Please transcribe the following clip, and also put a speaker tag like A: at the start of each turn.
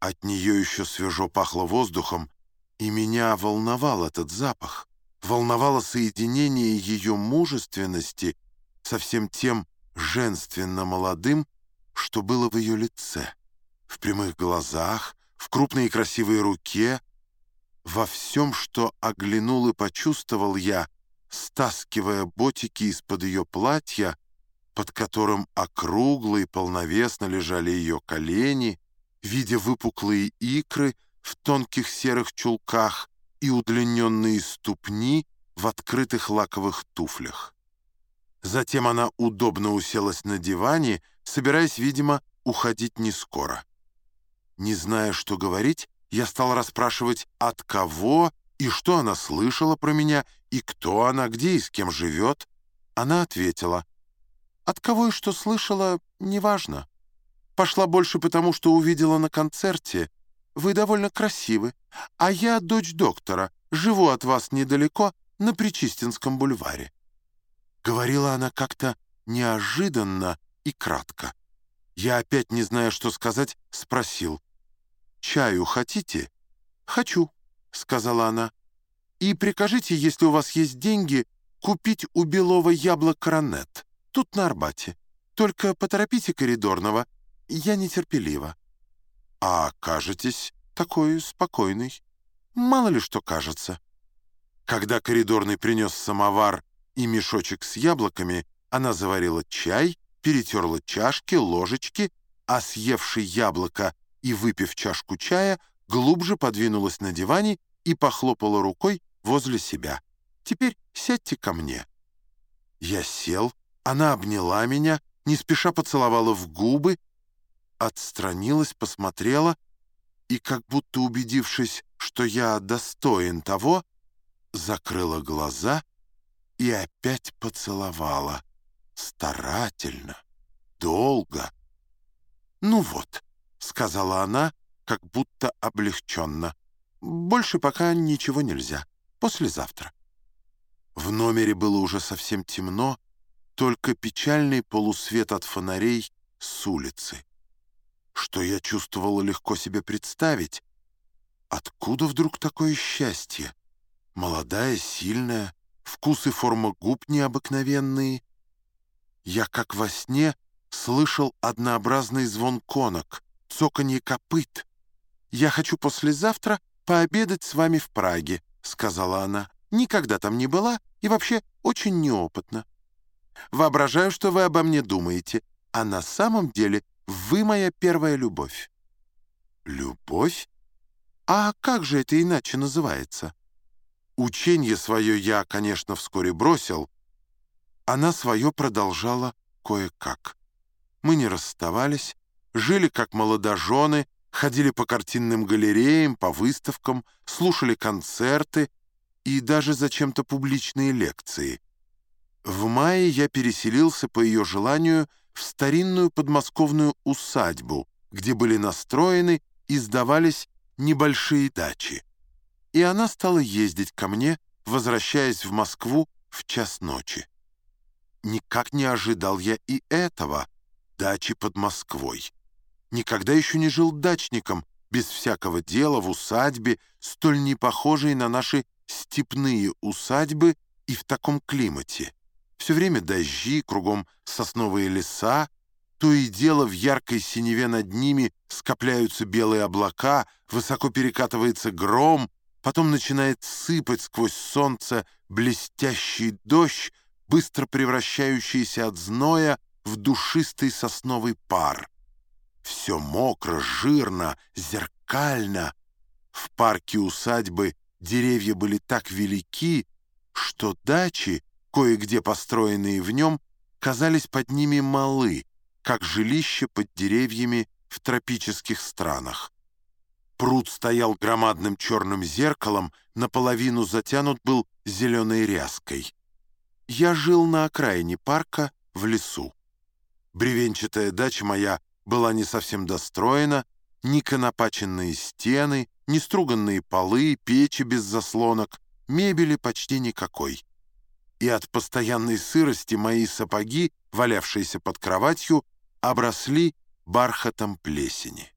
A: От нее еще свежо пахло воздухом, и меня волновал этот запах. Волновало соединение ее мужественности со всем тем женственно-молодым, что было в ее лице, в прямых глазах, в крупной и красивой руке, во всем, что оглянул и почувствовал я, стаскивая ботики из-под ее платья, под которым округло и полновесно лежали ее колени, видя выпуклые икры в тонких серых чулках и удлиненные ступни в открытых лаковых туфлях. Затем она удобно уселась на диване, собираясь, видимо, уходить не скоро. Не зная, что говорить, я стал расспрашивать, от кого и что она слышала про меня, и кто она, где и с кем живет. Она ответила, от кого и что слышала, неважно. Пошла больше потому, что увидела на концерте. Вы довольно красивы, а я дочь доктора, живу от вас недалеко, на Причистинском бульваре. Говорила она как-то неожиданно и кратко. Я опять, не зная, что сказать, спросил. «Чаю хотите?» «Хочу», — сказала она. «И прикажите, если у вас есть деньги, купить у Белова яблок коронет. Тут на Арбате. Только поторопите коридорного. Я нетерпелива». «А кажетесь такой спокойный?» «Мало ли что кажется». Когда коридорный принес самовар и мешочек с яблоками, она заварила чай, перетерла чашки, ложечки, а съевший яблоко и выпив чашку чая, глубже подвинулась на диване и похлопала рукой возле себя. «Теперь сядьте ко мне». Я сел, она обняла меня, не спеша поцеловала в губы, отстранилась, посмотрела и, как будто убедившись, что я достоин того, закрыла глаза и опять поцеловала. Старательно, долго. «Ну вот», — сказала она, как будто облегченно. «Больше пока ничего нельзя. Послезавтра». В номере было уже совсем темно, только печальный полусвет от фонарей с улицы. Что я чувствовала легко себе представить. Откуда вдруг такое счастье? Молодая, сильная, вкус и форма губ необыкновенные. Я, как во сне, слышал однообразный звон конок, цоканье копыт. «Я хочу послезавтра пообедать с вами в Праге», — сказала она. «Никогда там не была и вообще очень неопытна. Воображаю, что вы обо мне думаете, а на самом деле вы моя первая любовь». «Любовь? А как же это иначе называется?» Учение свое я, конечно, вскоре бросил. Она свое продолжала кое-как. Мы не расставались, жили как молодожены, ходили по картинным галереям, по выставкам, слушали концерты и даже зачем-то публичные лекции. В мае я переселился по ее желанию в старинную подмосковную усадьбу, где были настроены и сдавались небольшие дачи и она стала ездить ко мне, возвращаясь в Москву в час ночи. Никак не ожидал я и этого, дачи под Москвой. Никогда еще не жил дачником, без всякого дела, в усадьбе, столь не похожей на наши степные усадьбы и в таком климате. Все время дожди, кругом сосновые леса, то и дело в яркой синеве над ними скопляются белые облака, высоко перекатывается гром, Потом начинает сыпать сквозь солнце блестящий дождь, быстро превращающийся от зноя в душистый сосновый пар. Все мокро, жирно, зеркально. В парке усадьбы деревья были так велики, что дачи, кое-где построенные в нем, казались под ними малы, как жилища под деревьями в тропических странах. Пруд стоял громадным черным зеркалом, наполовину затянут был зеленой ряской. Я жил на окраине парка, в лесу. Бревенчатая дача моя была не совсем достроена, ни конопаченные стены, ни струганные полы, печи без заслонок, мебели почти никакой. И от постоянной сырости мои сапоги, валявшиеся под кроватью, обросли бархатом плесени.